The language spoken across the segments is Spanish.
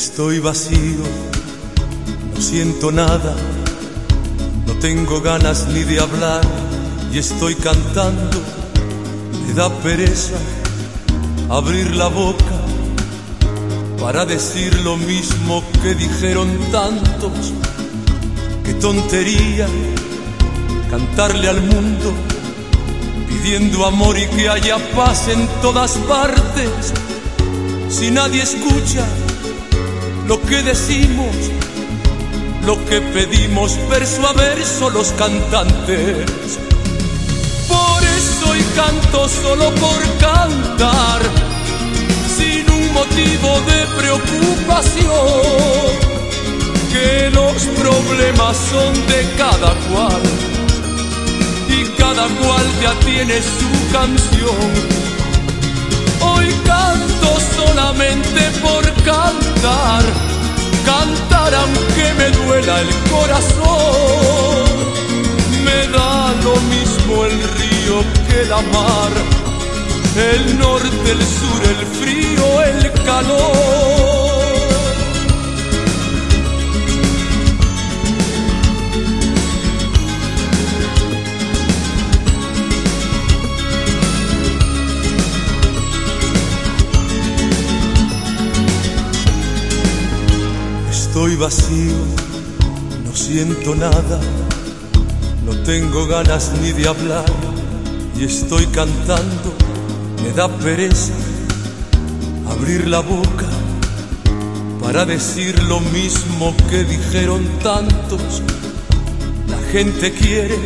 Estoy vacío, no siento nada, no tengo ganas ni de hablar y estoy cantando. Me da pereza abrir la boca para decir lo mismo que dijeron tantos. Qué tontería cantarle al mundo pidiendo amor y que haya paz en todas partes. Si nadie escucha lo que decimos, lo que pedimos verso a los cantantes. Por eso y canto solo por cantar, sin un motivo de preocupación, que los problemas son de cada cual y cada cual ya tiene su canción. Me duela el corazón. Me da lo mismo el río que la mar, el norte, el sur, el frío, el calor. Estoy vacío, no siento nada, no tengo ganas ni de hablar y estoy cantando, me da pereza abrir la boca para decir lo mismo que dijeron tantos. La gente quiere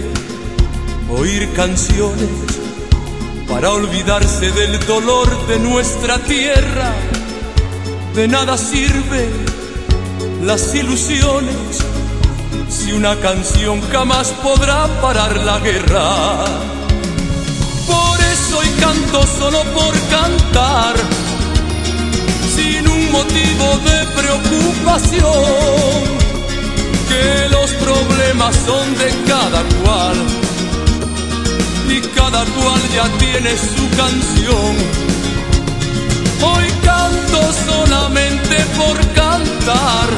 oír canciones para olvidarse del dolor de nuestra tierra. De nada sirve las ilusiones si una canción jamás podrá parar la guerra. Por eso hoy canto solo por cantar, sin un motivo de preocupación, que los problemas son de cada cual y cada cual ya tiene su canción. Hoy canto solamente por cantar,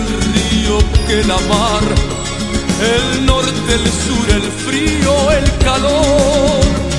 el río que la mar, el norte, el sur, el frío, el calor.